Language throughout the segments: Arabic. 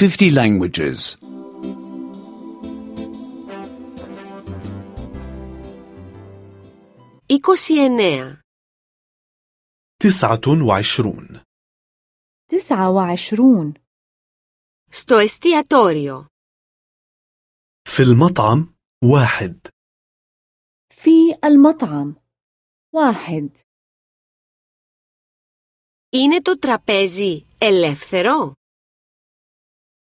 50 languages. 29. تسعة وعشرون تسعة وعشرون Στο εστιατόριο. في المطعم واحد في المطعم واحد Είναι το τραπέζι ελεύθερο?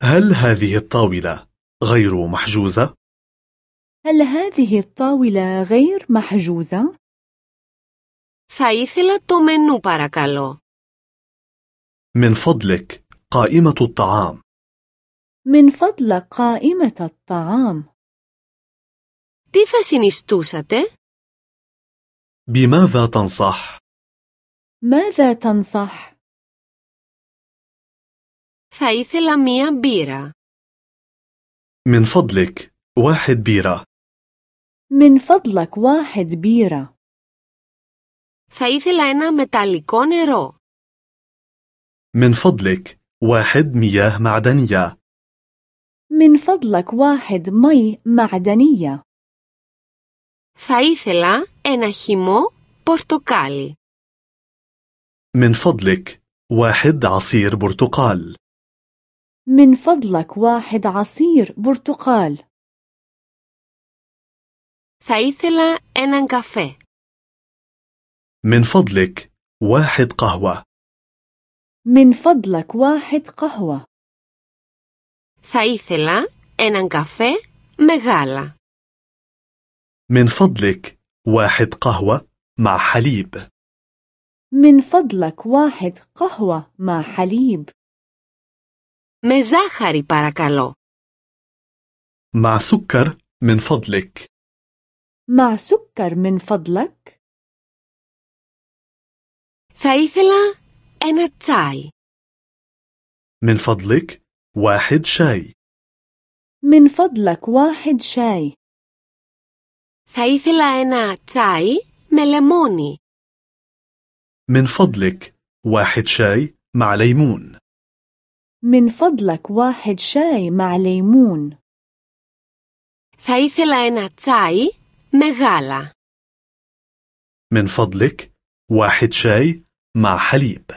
هل هذه الطاولة غير محجوزة؟ هل هذه الطاولة غير محجوزة؟ Θα ήθελα το μενού παρακαλώ. من فضلك قائمة الطعام من فضلك قائمة الطعام Τι θα συνιστούσατε? بماذا تنصح؟ ماذا تنصح؟ Θα ήθελα μία μπύρα. من فضلك واحد بيرة من فضلك واحد بيرة Θα ήθελα ένα μεταλλικό νερό. من فضلك واحد مياه معدنية من فضلك واحد مي معدنية Θα ήθελα ένα χυμό πορτοκάλι. من فضلك واحد عصير برتقال من فضلك واحد عصير برتقال Θα ήθελα έναν καφέ. من فضلك واحد قهوة من فضلك واحد قهوة Θα ήθελα έναν καφέ με γάλα. من فضلك واحد قهوة مع حليب من فضلك واحد قهوة مع حليب Με ζάχαρη παρακαλώ. مع سكر من فضلك مع سكر من فضلك Θα ήθελα ένα τσάι. من فضلك واحد شاي من فضلك واحد شاي Θα ήθελα ένα τσάι με λεμόνι. من فضلك واحد شاي مع ليمون من فضلك واحد شاي مع ليمون Θα ήθελα ένα τσάι με γάλα. من فضلك واحد شاي مع حليب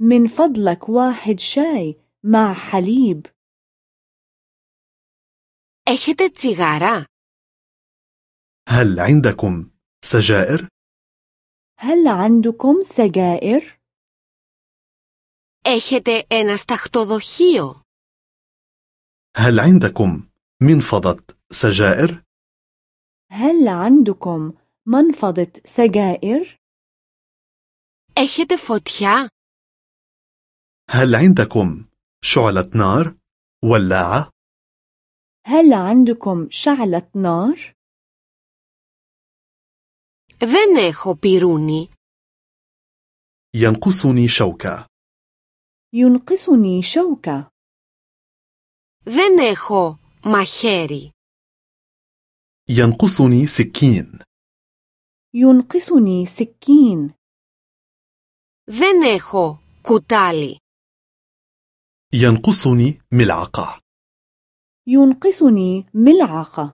من فضلك واحد شاي مع حليب Έχετε τσιγάρα? هل عندكم سجائر؟ هل عندكم سجائر؟ Έχετε ένα σταχτοδοχείο? هل عندكم منفضة سجائر؟ هل عندكم منفضة سجائر؟ Έχετε φωτιά? هل عندكم شعلة نار؟ ولاعة؟ هل عندكم شعلة نار؟ Δεν έχω πυρούνι. ينقصني شوكة ينقصني شوكة Δεν έχω μαχαίρι. ينقصني سكين ينقصني سكين Δεν έχω κουτάλι. ينقصني ملعقة ينقصني ملعقة